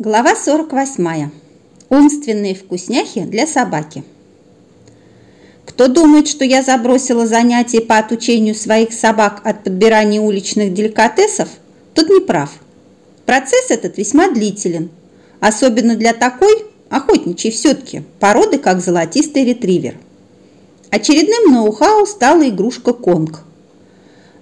Глава 48. Умственные вкусняхи для собаки. Кто думает, что я забросила занятия по отучению своих собак от подбирания уличных деликатесов, тот не прав. Процесс этот весьма длителен, особенно для такой, охотничьей все-таки, породы, как золотистый ретривер. Очередным ноу-хау стала игрушка Конг –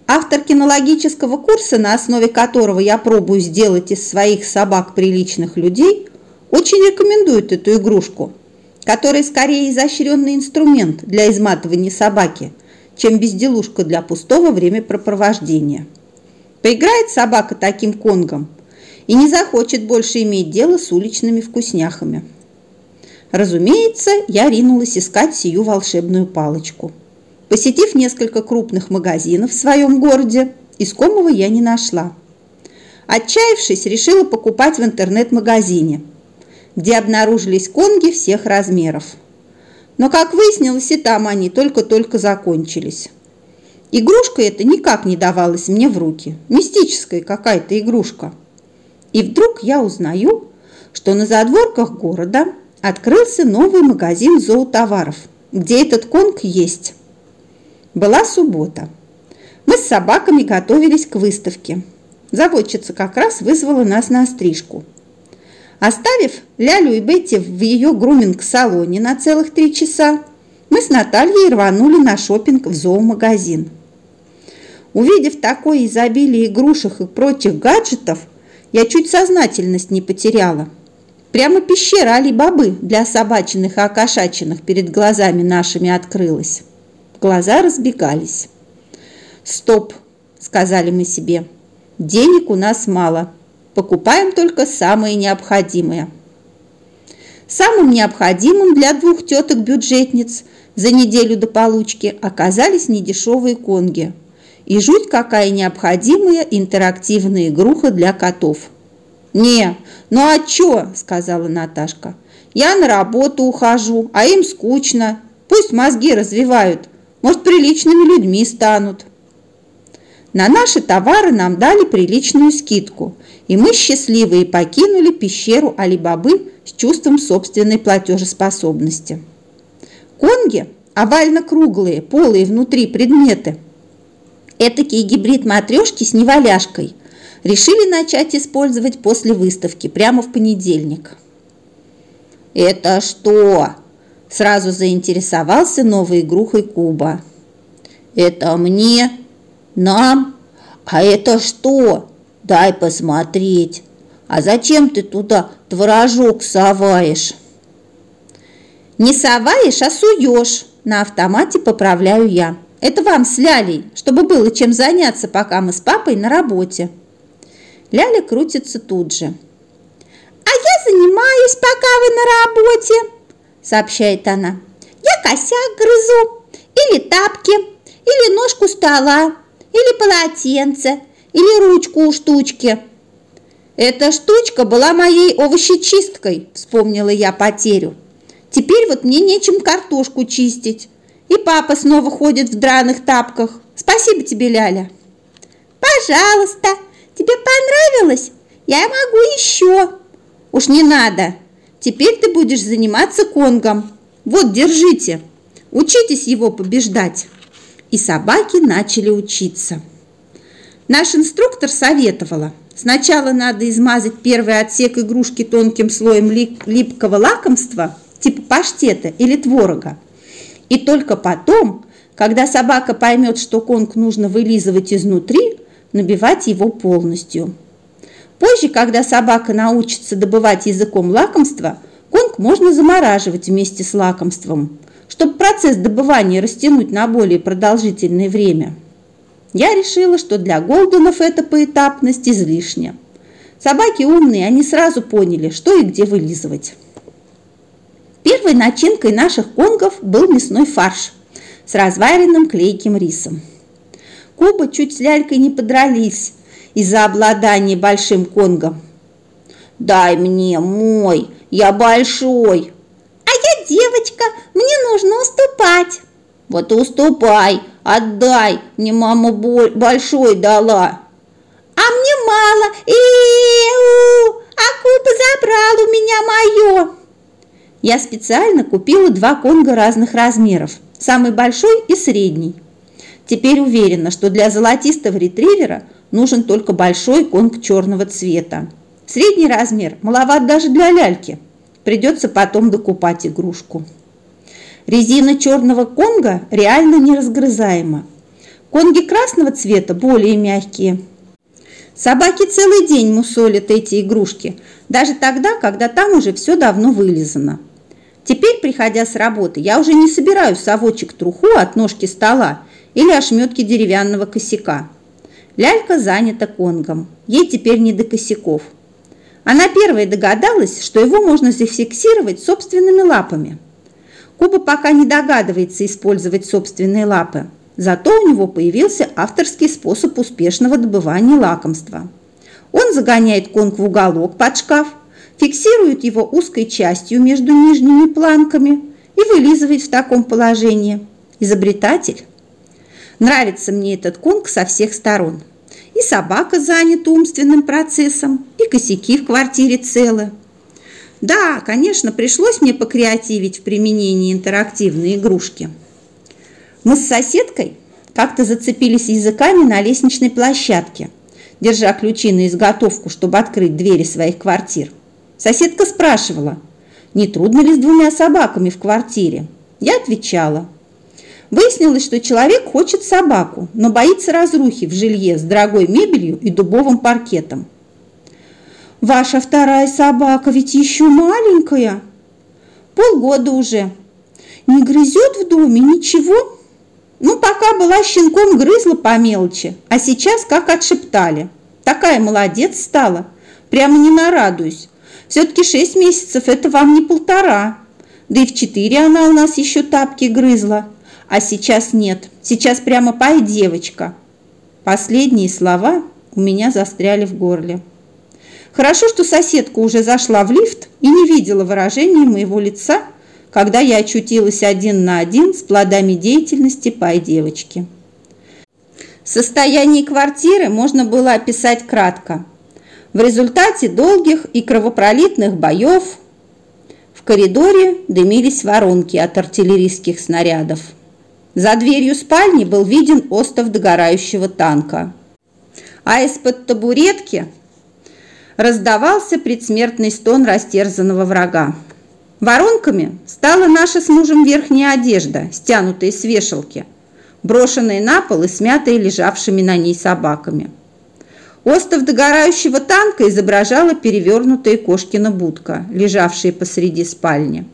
Автор кинологического курса, на основе которого я пробую сделать из своих собак приличных людей, очень рекомендует эту игрушку, которая скорее изощренный инструмент для изматывания собаки, чем безделушка для пустого времяпрепровождения. Поиграет собака таким конгом и не захочет больше иметь дело с уличными вкусняхами. Разумеется, я ринулась искать сию волшебную палочку – Посетив несколько крупных магазинов в своем городе, искомого я не нашла. Отчаявшись, решила покупать в интернет-магазине, где обнаружились конги всех размеров. Но, как выяснилось, и там они только-только закончились. Игрушка эта никак не давалась мне в руки. Мистическая какая-то игрушка. И вдруг я узнаю, что на задворках города открылся новый магазин зоотоваров, где этот конг есть. Была суббота. Мы с собаками готовились к выставке. Заводчица как раз вызвала нас на стрижку. Оставив Лялю и Бетти в ее груминг-салоне на целых три часа, мы с Натальей рванули на шопинг в зоомагазин. Увидев такое изобилие игрушек и прочих гаджетов, я чуть сознательность не потеряла. Прямо пещера Али-Бабы для собачиных и окошаченных перед глазами нашими открылась. Глаза разбегались. «Стоп!» – сказали мы себе. «Денег у нас мало. Покупаем только самое необходимое». Самым необходимым для двух теток-бюджетниц за неделю до получки оказались недешевые конги и жуть какая необходимая интерактивная игруха для котов. «Не, ну а чё?» – сказала Наташка. «Я на работу ухожу, а им скучно. Пусть мозги развивают, может, приличными людьми станут. На наши товары нам дали приличную скидку, и мы счастливые покинули пещеру Алибабы с чувством собственной платежеспособности. Конги – овально-круглые, полые внутри предметы. Этакий гибрид матрешки с неваляшкой решили начать использовать после выставки, прямо в понедельник. «Это что?» Сразу заинтересовался новой игрухой Куба. «Это мне? Нам? А это что? Дай посмотреть. А зачем ты туда творожок соваешь?» «Не соваешь, а суешь!» На автомате поправляю я. «Это вам с Лялей, чтобы было чем заняться, пока мы с папой на работе». Ляля крутится тут же. «А я занимаюсь, пока вы на работе!» Сообщает она. Я косяк грызу, или тапки, или ножку стола, или полотенце, или ручку у штучки. Эта штучка была моей овощечисткой, вспомнила я потерю. Теперь вот мне нечем картошку чистить. И папа снова ходит в драных тапках. Спасибо тебе, Ляля. Пожалуйста, тебе понравилось? Я могу еще. Уж не надо, Теперь ты будешь заниматься конгом. Вот, держите. Учитесь его побеждать. И собаки начали учиться. Наш инструктор советовала. Сначала надо измазать первый отсек игрушки тонким слоем липкого лакомства, типа паштета или творога. И только потом, когда собака поймет, что конг нужно вылизывать изнутри, набивать его полностью. Позже, когда собака научится добывать языком лакомство, конг можно замораживать вместе с лакомством, чтобы процесс добывания растянуть на более продолжительное время. Я решила, что для голденов эта поэтапность излишня. Собаки умные, они сразу поняли, что и где вылизывать. Первой начинкой наших конгов был мясной фарш с разваренным клейким рисом. Куба чуть с лялькой не подрались, из-за обладания большим конгом. «Дай мне мой, я большой!» «А я девочка, мне нужно уступать!» «Вот уступай, отдай, мне мама большой дала!» «А мне мало, и у а Куба забрал!» Я специально купила два конга разных размеров, самый большой и средний. Теперь уверена, что для золотистого ретривера нужен только большой конг черного цвета. Средний размер маловат даже для ляльки. Придется потом докупать игрушку. Резина черного конга реально неразгрызаема. Конги красного цвета более мягкие. Собаки целый день мусолят эти игрушки, даже тогда, когда там уже все давно вылизано. Теперь, приходя с работы, я уже не собираю совочек труху от ножки стола или ошметки деревянного косяка. Лялька занята конгом. Ей теперь не до косяков. Она первая догадалась, что его можно зафиксировать собственными лапами. Куба пока не догадывается использовать собственные лапы. Зато у него появился авторский способ успешного добывания лакомства. Он загоняет конг в уголок под шкаф, фиксирует его узкой частью между нижними планками и вылизывает в таком положении. Изобретатель. Нравится мне этот конг со всех сторон. И собака занята умственным процессом, и косяки в квартире целы. Да, конечно, пришлось мне покреативить в применении интерактивной игрушки. Мы с соседкой как-то зацепились языками на лестничной площадке, держа ключи на изготовку, чтобы открыть двери своих квартир. Соседка спрашивала, не трудно ли с двумя собаками в квартире. Я отвечала. Выяснилось, что человек хочет собаку, но боится разрухи в жилье с дорогой мебелью и дубовым паркетом. «Ваша вторая собака ведь еще маленькая?» «Полгода уже. Не грызет в доме ничего?» «Ну, пока была щенком, грызла по мелочи, а сейчас как отшептали. Такая молодец стала. Прямо не нарадуюсь. Все-таки шесть месяцев – это вам не полтора. Да и в четыре она у нас еще тапки грызла. А сейчас нет. Сейчас прямо пай, девочка. Последние слова у меня застряли в горле. Хорошо, что соседка уже зашла в лифт и не видела выражения моего лица, когда я очутилась один на один с плодами деятельности пай девочки. Состояние квартиры можно было описать кратко – в результате долгих и кровопролитных боев в коридоре дымились воронки от артиллерийских снарядов. За дверью спальни был виден остов догорающего танка. А из-под табуретки раздавался предсмертный стон растерзанного врага. Воронками стала наша с мужем верхняя одежда, стянутая с вешалки, брошенная на пол и смятая лежавшими на ней собаками. Остов догорающего танка изображала перевернутая кошкина будка, лежавшая посреди спальни.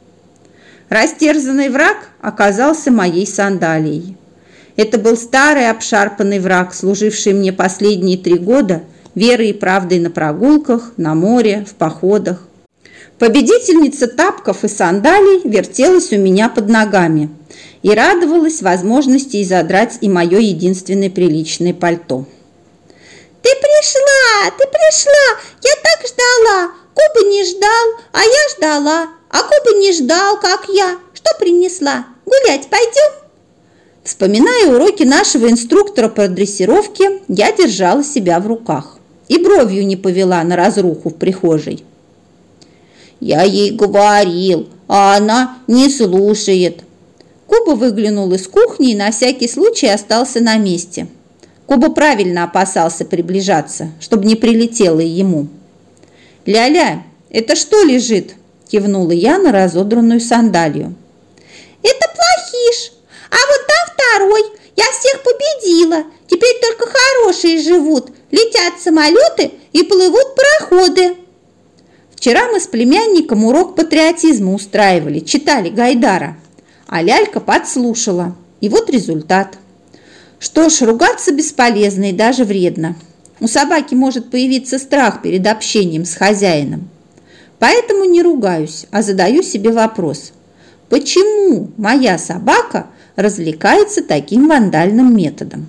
Растерзанный враг оказался моей сандалией. Это был старый обшарпанный враг, служивший мне последние три года верой и правдой на прогулках, на море, в походах. Победительница тапков и сандалий вертелась у меня под ногами и радовалась возможности изодрать и мое единственное приличное пальто. «Ты пришла! Ты пришла! Я так ждала! Куба не ждал, а я ждала! А Куба не ждал, как я! Что принесла? Гулять пойдем?» Вспоминая уроки нашего инструктора по дрессировке, я держала себя в руках и бровью не повела на разруху в прихожей. «Я ей говорил, а она не слушает». Куба выглянул из кухни и на всякий случай остался на месте – Коба правильно опасался приближаться, чтобы не прилетело ему. «Ля-ля, это что лежит?» – кивнула я на разодранную сандалию. «Это плохиш, а вот там второй. Я всех победила. Теперь только хорошие живут. Летят самолеты и плывут пароходы». Вчера мы с племянником урок патриотизма устраивали, читали Гайдара, а лялька подслушала. И вот результат. Что ж, ругаться бесполезно и даже вредно. У собаки может появиться страх перед общением с хозяином. Поэтому не ругаюсь, а задаю себе вопрос. Почему моя собака развлекается таким вандальным методом?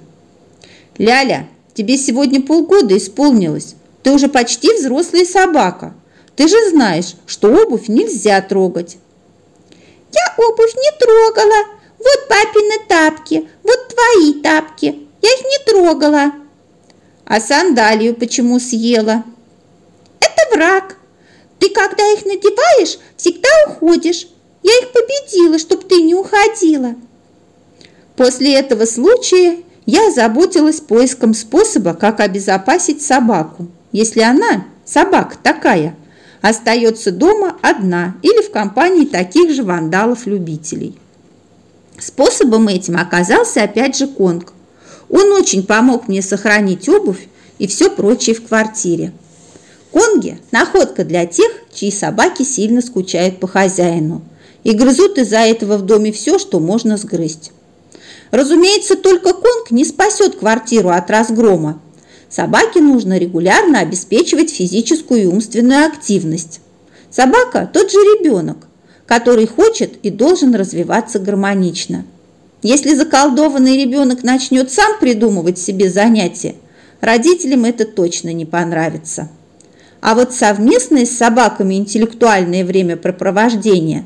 Ляля, тебе сегодня полгода исполнилось. Ты уже почти взрослая собака. Ты же знаешь, что обувь нельзя трогать. Я обувь не трогала, вот папины тапки, вот твои тапки. Я их не трогала. А сандалию почему съела? Это враг. Ты, когда их надеваешь, всегда уходишь. Я их победила, чтоб ты не уходила. После этого случая я озаботилась поиском способа, как обезопасить собаку, если она, собака такая, остается дома одна или в компании таких же вандалов-любителей. Способом этим оказался опять же Конг. Он очень помог мне сохранить обувь и все прочее в квартире. Конги – находка для тех, чьи собаки сильно скучают по хозяину и грызут из-за этого в доме все, что можно сгрызть. Разумеется, только конг не спасет квартиру от разгрома. Собаке нужно регулярно обеспечивать физическую и умственную активность. Собака – тот же ребенок, который хочет и должен развиваться гармонично. Если заколдованный ребенок начнет сам придумывать себе занятия, родителям это точно не понравится. А вот совместное с собаками интеллектуальное времяпрепровождение,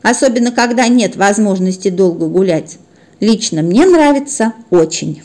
особенно когда нет возможности долго гулять, лично мне нравится очень.